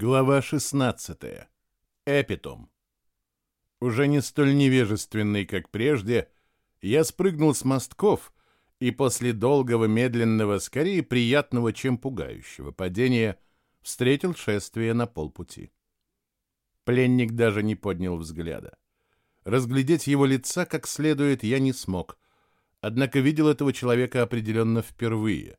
Глава 16. Эпитом. Уже не столь невежественный, как прежде, я спрыгнул с мостков и после долгого, медленного, скорее приятного, чем пугающего падения, встретил шествие на полпути. Пленник даже не поднял взгляда. Разглядеть его лица как следует я не смог, однако видел этого человека определенно впервые.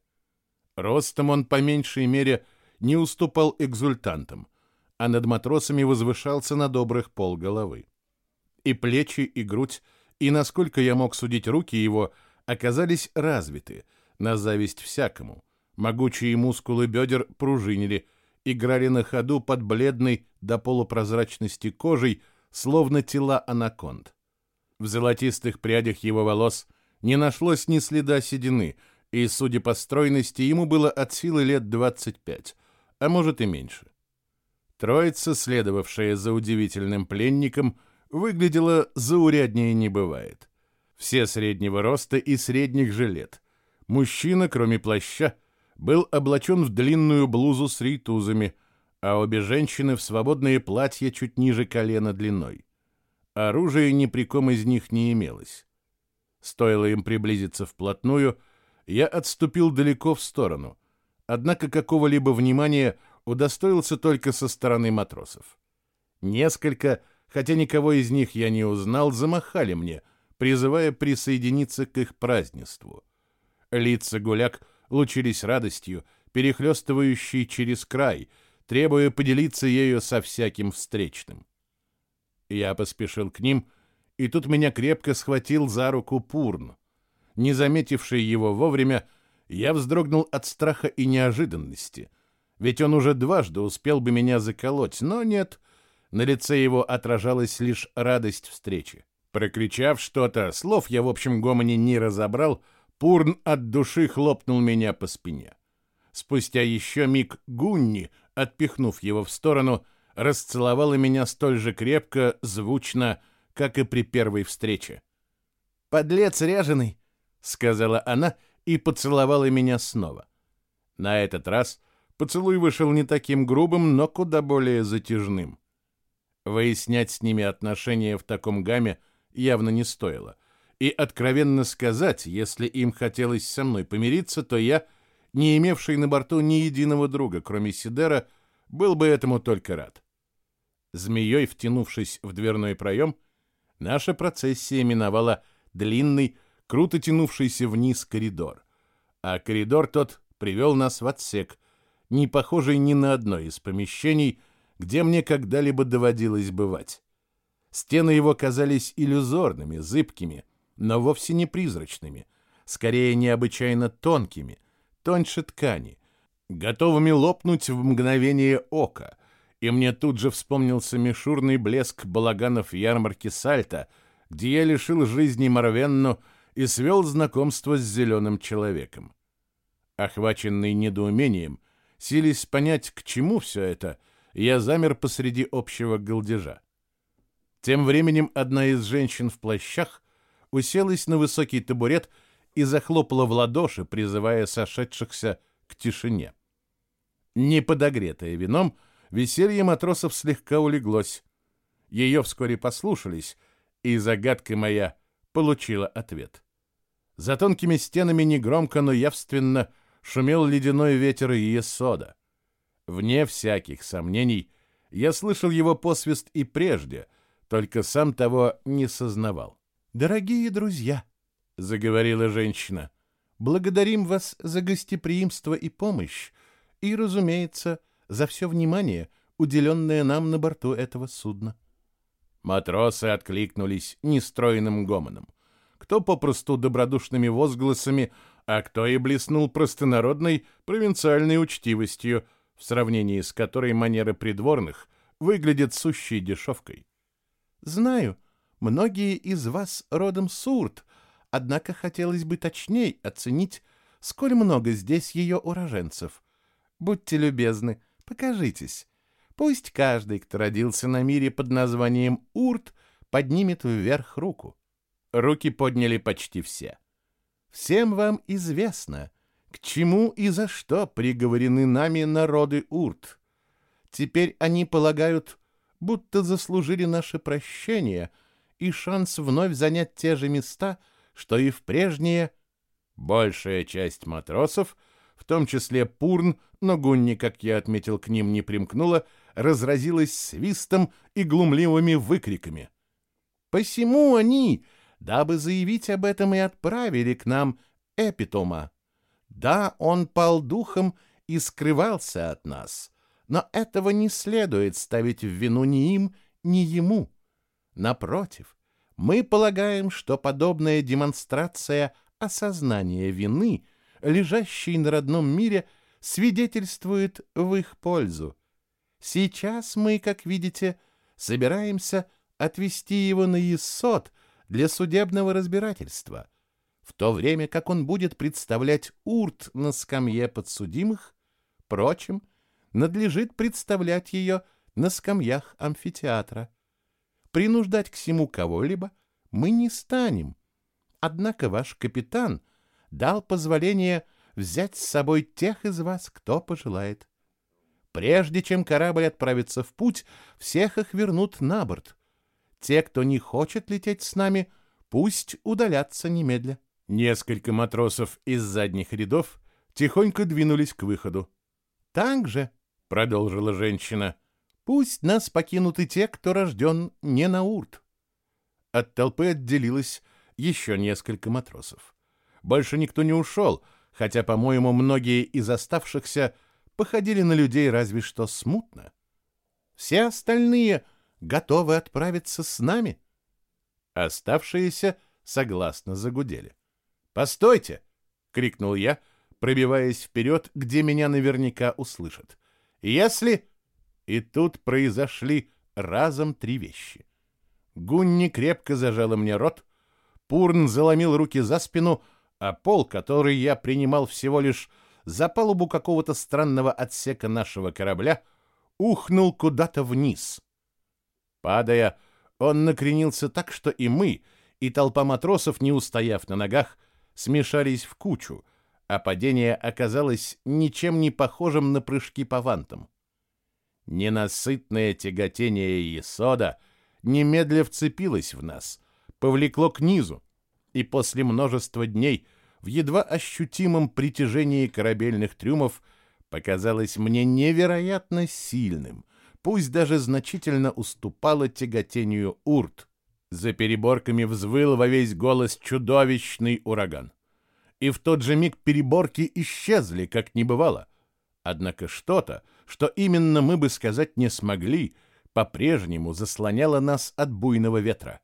Ростом он по меньшей мере — не уступал экзультантам, а над матросами возвышался на добрых полголовы. И плечи, и грудь, и, насколько я мог судить, руки его оказались развиты, на зависть всякому. Могучие мускулы бедер пружинили, играли на ходу под бледной до полупрозрачности кожей, словно тела анаконд. В золотистых прядях его волос не нашлось ни следа седины, и, судя по стройности, ему было от силы лет двадцать пять а может и меньше. Троица, следовавшая за удивительным пленником, выглядела зауряднее не бывает. Все среднего роста и средних же лет. Мужчина, кроме плаща, был облачен в длинную блузу с рейтузами, а обе женщины в свободные платья чуть ниже колена длиной. Оружия ни при ком из них не имелось. Стоило им приблизиться вплотную, я отступил далеко в сторону, однако какого-либо внимания удостоился только со стороны матросов. Несколько, хотя никого из них я не узнал, замахали мне, призывая присоединиться к их празднеству. Лица гуляк лучились радостью, перехлестывающей через край, требуя поделиться ею со всяким встречным. Я поспешил к ним, и тут меня крепко схватил за руку Пурн. Не заметивший его вовремя, я вздрогнул от страха и неожиданности, ведь он уже дважды успел бы меня заколоть, но нет, на лице его отражалась лишь радость встречи. Прокричав что-то, слов я в общем гомоне не разобрал, Пурн от души хлопнул меня по спине. Спустя еще миг Гунни, отпихнув его в сторону, расцеловала меня столь же крепко, звучно, как и при первой встрече. «Подлец ряженый!» — сказала она — и поцеловала меня снова. На этот раз поцелуй вышел не таким грубым, но куда более затяжным. Выяснять с ними отношения в таком гамме явно не стоило. И откровенно сказать, если им хотелось со мной помириться, то я, не имевший на борту ни единого друга, кроме Сидера, был бы этому только рад. Змеей втянувшись в дверной проем, наша процессия миновала длинный, круто тянувшийся вниз коридор. А коридор тот привел нас в отсек, не похожий ни на одно из помещений, где мне когда-либо доводилось бывать. Стены его казались иллюзорными, зыбкими, но вовсе не призрачными, скорее необычайно тонкими, тоньше ткани, готовыми лопнуть в мгновение ока, и мне тут же вспомнился мишурный блеск балаганов ярмарки Сальта, где я лишил жизни Марвенну и свел знакомство с зеленым человеком. Охваченный недоумением, сились понять, к чему все это, я замер посреди общего галдежа. Тем временем одна из женщин в плащах уселась на высокий табурет и захлопала в ладоши, призывая сошедшихся к тишине. Не подогретое вином, веселье матросов слегка улеглось. Ее вскоре послушались, и загадка моя получила ответ. За тонкими стенами негромко, но явственно шумел ледяной ветер Иесода. Вне всяких сомнений, я слышал его посвист и прежде, только сам того не сознавал. «Дорогие друзья», — заговорила женщина, — «благодарим вас за гостеприимство и помощь, и, разумеется, за все внимание, уделенное нам на борту этого судна». Матросы откликнулись нестройным гомоном кто попросту добродушными возгласами, а кто и блеснул простонародной провинциальной учтивостью, в сравнении с которой манеры придворных выглядят сущей дешевкой. «Знаю, многие из вас родом Сурт, однако хотелось бы точней оценить, сколь много здесь ее уроженцев. Будьте любезны, покажитесь. Пусть каждый, кто родился на мире под названием Урт, поднимет вверх руку. Руки подняли почти все. Всем вам известно, к чему и за что приговорены нами народы Урт. Теперь они полагают, будто заслужили наше прощение и шанс вновь занять те же места, что и в прежние. Большая часть матросов, в том числе Пурн, но Гунни, как я отметил, к ним не примкнула, разразилась свистом и глумливыми выкриками. Посему они, дабы заявить об этом, и отправили к нам Эпитома. Да, он пал духом и скрывался от нас, но этого не следует ставить в вину ни им, ни ему. Напротив, мы полагаем, что подобная демонстрация осознания вины, лежащей на родном мире, свидетельствует в их пользу. Сейчас мы, как видите, собираемся отвести его на Есот для судебного разбирательства, в то время как он будет представлять урт на скамье подсудимых, впрочем, надлежит представлять ее на скамьях амфитеатра. Принуждать к всему кого-либо мы не станем. Однако ваш капитан дал позволение взять с собой тех из вас, кто пожелает. Прежде чем корабль отправится в путь, всех их вернут на борт. Те, кто не хочет лететь с нами, пусть удалятся немедля. Несколько матросов из задних рядов тихонько двинулись к выходу. Так же, — продолжила женщина, — пусть нас покинут и те, кто рожден не на урт. От толпы отделилось еще несколько матросов. Больше никто не ушел, хотя, по-моему, многие из оставшихся походили на людей разве что смутно. Все остальные готовы отправиться с нами. Оставшиеся согласно загудели. «Постойте!» — крикнул я, пробиваясь вперед, где меня наверняка услышат. «Если...» И тут произошли разом три вещи. Гунни крепко зажала мне рот, Пурн заломил руки за спину, а пол, который я принимал всего лишь за палубу какого-то странного отсека нашего корабля, ухнул куда-то вниз. Падая, он накренился так, что и мы, и толпа матросов, не устояв на ногах, смешались в кучу, а падение оказалось ничем не похожим на прыжки по вантам. Ненасытное тяготение Есода немедля вцепилось в нас, повлекло к низу, и после множества дней в едва ощутимом притяжении корабельных трюмов показалось мне невероятно сильным, пусть даже значительно уступало тяготению урт. За переборками взвыл во весь голос чудовищный ураган. И в тот же миг переборки исчезли, как не бывало. Однако что-то, что именно мы бы сказать не смогли, по-прежнему заслоняло нас от буйного ветра.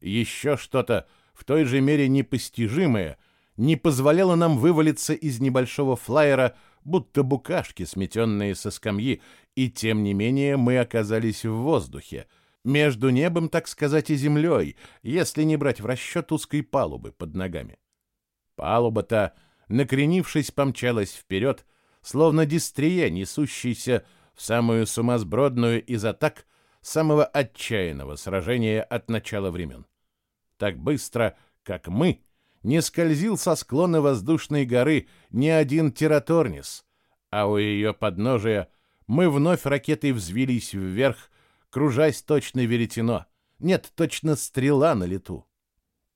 Еще что-то в той же мере непостижимое не позволяло нам вывалиться из небольшого флайера, будто букашки, сметенные со скамьи, и тем не менее мы оказались в воздухе, между небом, так сказать, и землей, если не брать в расчет узкой палубы под ногами. Палуба-то, накренившись, помчалась вперед, словно дистрия, несущийся в самую сумасбродную из атак самого отчаянного сражения от начала времен. Так быстро, как мы, не скользил со склона воздушной горы ни один тераторнис, а у ее подножия мы вновь ракетой взвились вверх, кружась точно веретено. Нет, точно стрела на лету.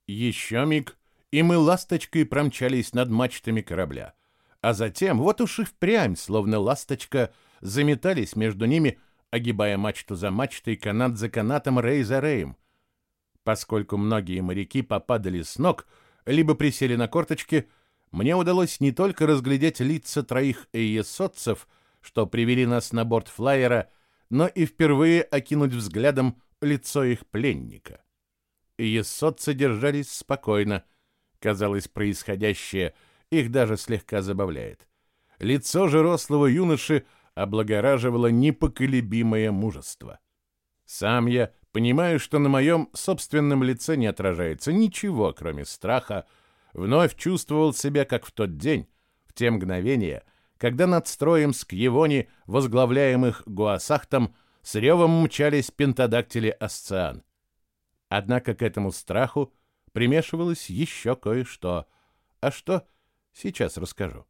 Еще миг, и мы ласточкой промчались над мачтами корабля. А затем, вот уж и впрямь, словно ласточка, заметались между ними, огибая мачту за мачтой, канат за канатом, рей за реем. Поскольку многие моряки попадали с ног, либо присели на корточки, мне удалось не только разглядеть лица троих эйесотцев, что привели нас на борт флайера, но и впервые окинуть взглядом лицо их пленника. Эйесотцы держались спокойно. Казалось, происходящее их даже слегка забавляет. Лицо же рослого юноши облагораживало непоколебимое мужество. Сам я понимаю, что на моем собственном лице не отражается ничего, кроме страха, вновь чувствовал себя, как в тот день, в те мгновения, когда над строем Скьевони, возглавляемых Гуасахтом, с ревом мчались пентадактили Асциан. Однако к этому страху примешивалось еще кое-что. А что, сейчас расскажу.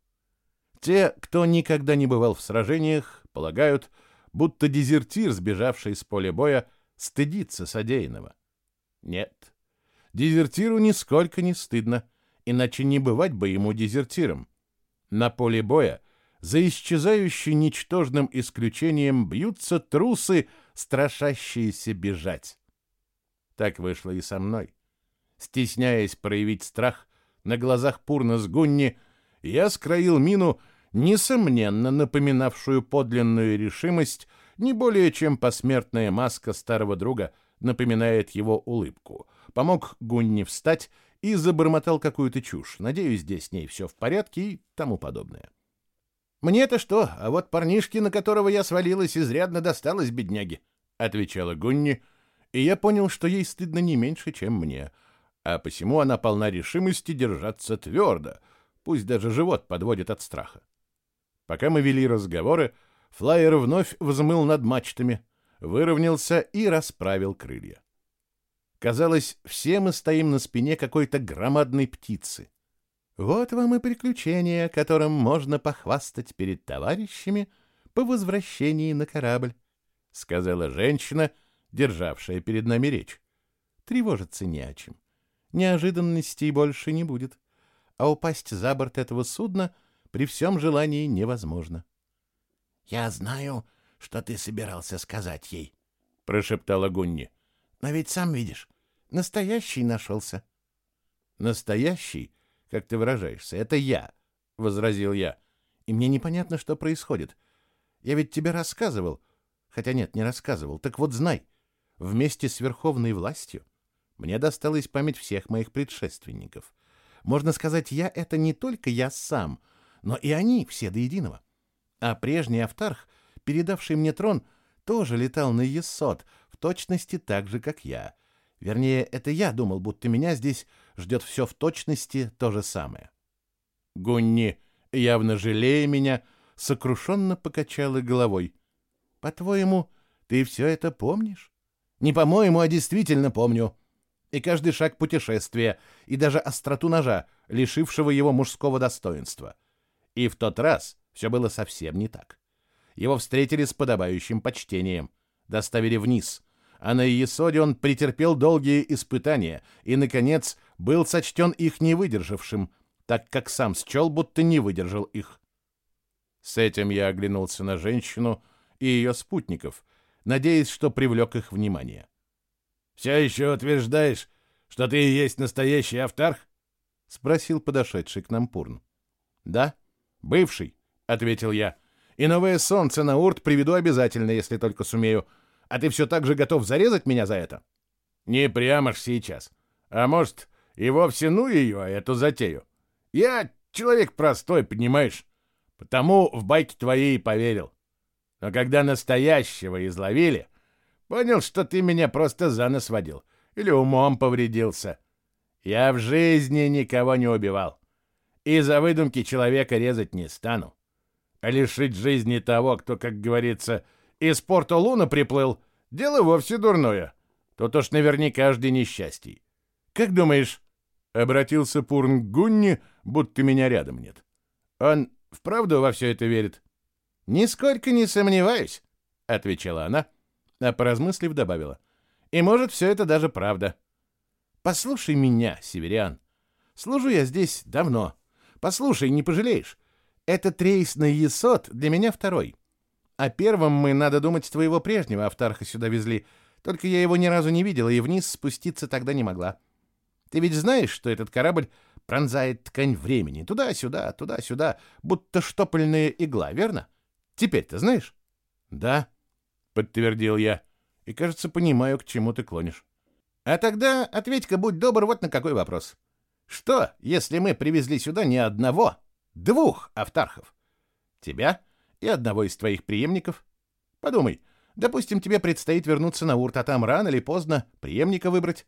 Те, кто никогда не бывал в сражениях, полагают, будто дезертир, сбежавший с поля боя, стыдится содеянного. Нет, дезертиру нисколько не стыдно, иначе не бывать бы ему дезертиром. На поле боя за исчезающей ничтожным исключением бьются трусы, страшащиеся бежать. Так вышло и со мной. Стесняясь проявить страх, на глазах Пурна с Гунни я скроил мину, несомненно напоминавшую подлинную решимость, не более чем посмертная маска старого друга напоминает его улыбку. Помог Гунни встать и забормотал какую-то чушь. Надеюсь, здесь с ней все в порядке и тому подобное. «Мне-то что, а вот парнишке, на которого я свалилась, изрядно досталось, бедняги», — отвечала Гунни, и я понял, что ей стыдно не меньше, чем мне, а посему она полна решимости держаться твердо, пусть даже живот подводит от страха. Пока мы вели разговоры, флайер вновь взмыл над мачтами, выровнялся и расправил крылья. Казалось, все мы стоим на спине какой-то громадной птицы. Вот вам и приключение, которым можно похвастать перед товарищами по возвращении на корабль, — сказала женщина, державшая перед нами речь. Тревожиться не о чем. Неожиданностей больше не будет, а упасть за борт этого судна при всем желании невозможно. — Я знаю, что ты собирался сказать ей, — прошептала Гунни. — Но ведь сам видишь, настоящий нашелся. — Настоящий? — как ты выражаешься. Это я, — возразил я. И мне непонятно, что происходит. Я ведь тебе рассказывал. Хотя нет, не рассказывал. Так вот знай, вместе с верховной властью мне досталась память всех моих предшественников. Можно сказать, я — это не только я сам, но и они все до единого. А прежний Автарх, передавший мне трон, тоже летал на Есот, в точности так же, как я. Вернее, это я думал, будто меня здесь ждет все в точности то же самое. Гунни, явно жалея меня, сокрушенно покачала головой. «По-твоему, ты все это помнишь?» «Не по-моему, а действительно помню. И каждый шаг путешествия, и даже остроту ножа, лишившего его мужского достоинства. И в тот раз все было совсем не так. Его встретили с подобающим почтением, доставили вниз, а на Иесоде он претерпел долгие испытания и, наконец, был сочтен их не выдержавшим, так как сам счел, будто не выдержал их. С этим я оглянулся на женщину и ее спутников, надеясь, что привлек их внимание. «Все еще утверждаешь, что ты и есть настоящий автарх?» — спросил подошедший к нам Пурн. «Да, бывший», — ответил я. «И новое солнце на урт приведу обязательно, если только сумею. А ты все так же готов зарезать меня за это?» «Не прямо ж сейчас. А может, и вовсе ну ее, эту затею. Я человек простой, понимаешь? Потому в байки твои и поверил. Но когда настоящего изловили, понял, что ты меня просто за нос водил или умом повредился. Я в жизни никого не убивал. И за выдумки человека резать не стану. А лишить жизни того, кто, как говорится, из порта Луна приплыл, дело вовсе дурное. Тут уж наверняка жди несчастий. Как думаешь, Обратился Пурн к Гунни, будто меня рядом нет. Он вправду во все это верит? Нисколько не сомневаюсь, отвечала она, а поразмыслив добавила. И может, все это даже правда. Послушай меня, северян. Служу я здесь давно. Послушай, не пожалеешь. Этот рейс на Есот для меня второй. А первым мы, надо думать, твоего прежнего Автарха сюда везли. Только я его ни разу не видела и вниз спуститься тогда не могла. Ты ведь знаешь, что этот корабль пронзает ткань времени туда-сюда, туда-сюда, будто штопольная игла, верно? Теперь ты знаешь? Да, подтвердил я. И, кажется, понимаю, к чему ты клонишь. А тогда ответь-ка, будь добр, вот на какой вопрос. Что, если мы привезли сюда не одного, двух автархов? Тебя и одного из твоих преемников? Подумай, допустим, тебе предстоит вернуться на Урт, а там рано или поздно преемника выбрать.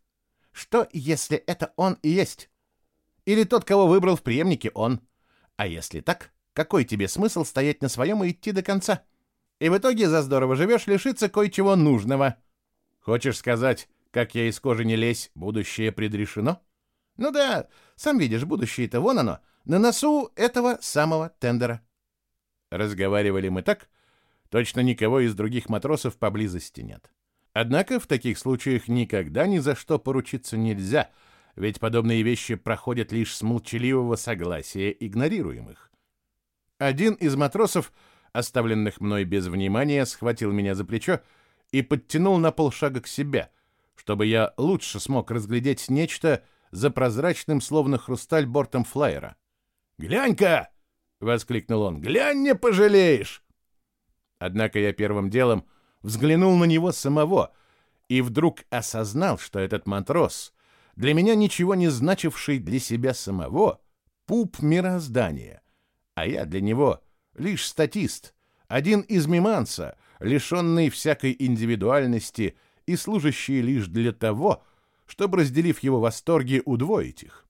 Что, если это он и есть? Или тот, кого выбрал в преемнике, он? А если так, какой тебе смысл стоять на своем и идти до конца? И в итоге за здорово живешь лишиться кое-чего нужного. Хочешь сказать, как я из кожи не лезь, будущее предрешено? Ну да, сам видишь, будущее-то вон оно, на носу этого самого тендера. Разговаривали мы так, Точно никого из других матросов поблизости нет. Однако в таких случаях никогда ни за что поручиться нельзя, ведь подобные вещи проходят лишь с молчаливого согласия игнорируемых. Один из матросов, оставленных мной без внимания, схватил меня за плечо и подтянул на полшага к себе, чтобы я лучше смог разглядеть нечто за прозрачным, словно хрусталь, бортом флайера. «Глянь-ка!» — воскликнул он. «Глянь, не пожалеешь!» Однако я первым делом взглянул на него самого и вдруг осознал, что этот матрос, для меня ничего не значивший для себя самого, пуп мироздания, а я для него лишь статист, один из миманса, лишенный всякой индивидуальности и служащий лишь для того, чтобы, разделив его восторги, удвоить их.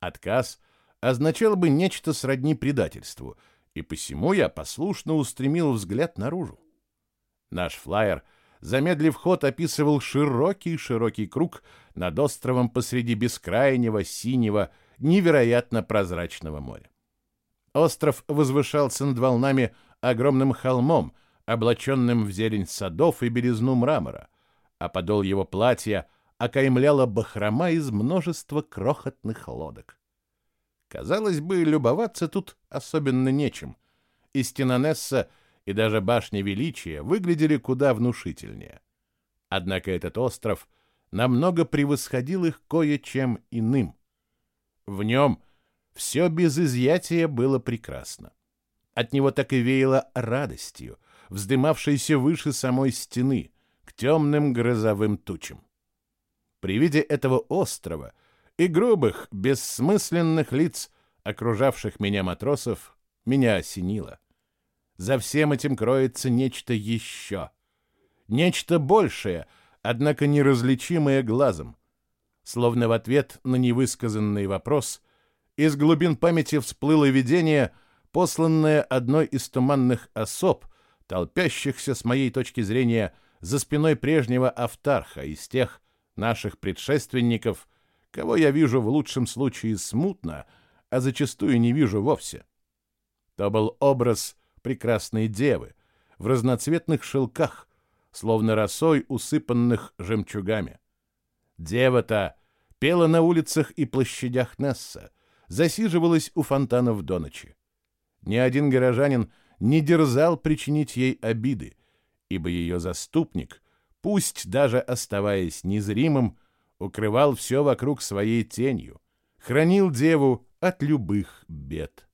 Отказ означал бы нечто сродни предательству — и посему я послушно устремил взгляд наружу. Наш флайер, замедлив ход, описывал широкий-широкий круг над островом посреди бескрайнего, синего, невероятно прозрачного моря. Остров возвышался над волнами огромным холмом, облаченным в зелень садов и белизну мрамора, а подол его платья окаймляла бахрома из множества крохотных лодок. Казалось бы, любоваться тут особенно нечем. И стена Несса, и даже башня Величия выглядели куда внушительнее. Однако этот остров намного превосходил их кое-чем иным. В нем все без изъятия было прекрасно. От него так и веяло радостью, вздымавшейся выше самой стены, к темным грозовым тучам. При виде этого острова — и грубых, бессмысленных лиц, окружавших меня матросов, меня осенило. За всем этим кроется нечто еще. Нечто большее, однако неразличимое глазом. Словно в ответ на невысказанный вопрос из глубин памяти всплыло видение, посланное одной из туманных особ, толпящихся, с моей точки зрения, за спиной прежнего автарха из тех наших предшественников, кого я вижу в лучшем случае смутно, а зачастую не вижу вовсе. То был образ прекрасной девы в разноцветных шелках, словно росой, усыпанных жемчугами. Дева-то пела на улицах и площадях Несса, засиживалась у фонтанов до ночи. Ни один горожанин не дерзал причинить ей обиды, ибо ее заступник, пусть даже оставаясь незримым, укрывал все вокруг своей тенью, хранил деву от любых бед.